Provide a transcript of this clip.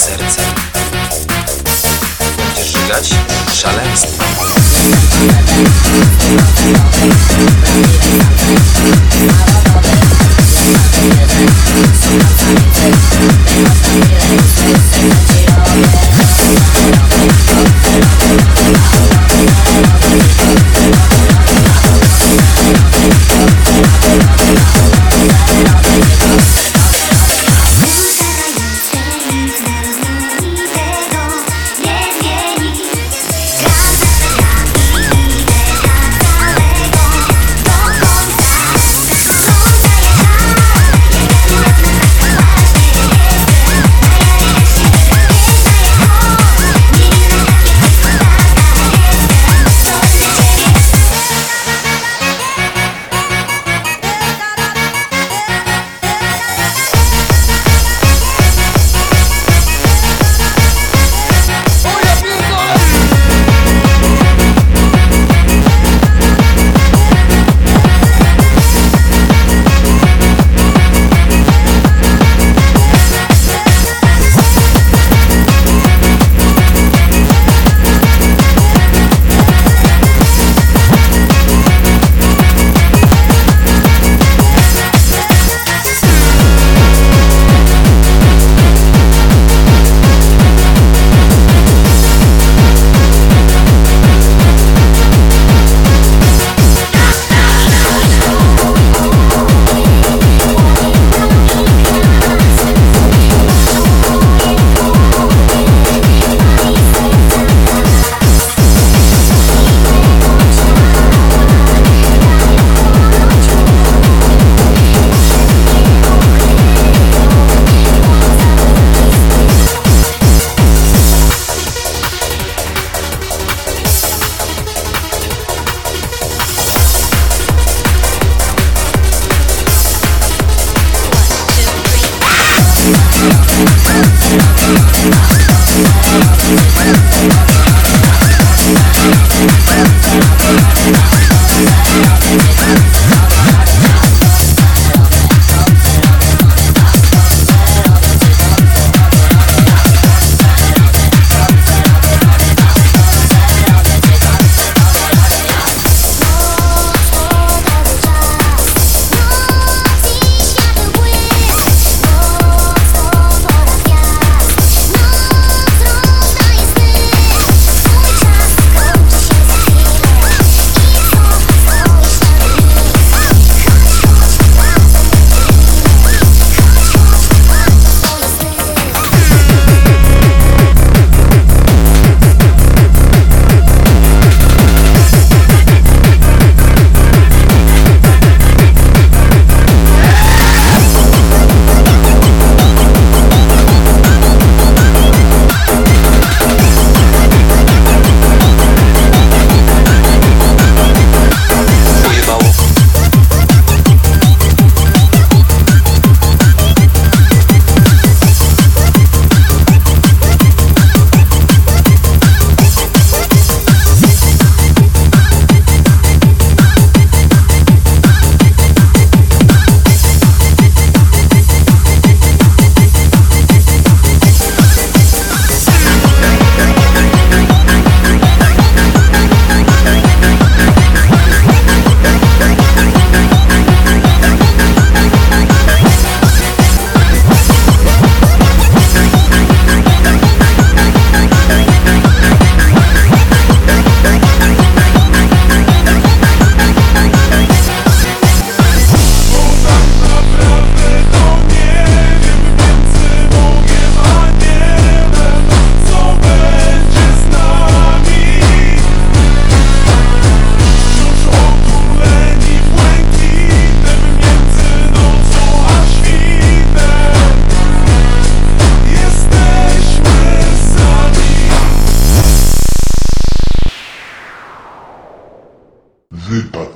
serce Będziesz żygać? Szaleństwo 日本